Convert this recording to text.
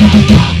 Yeah.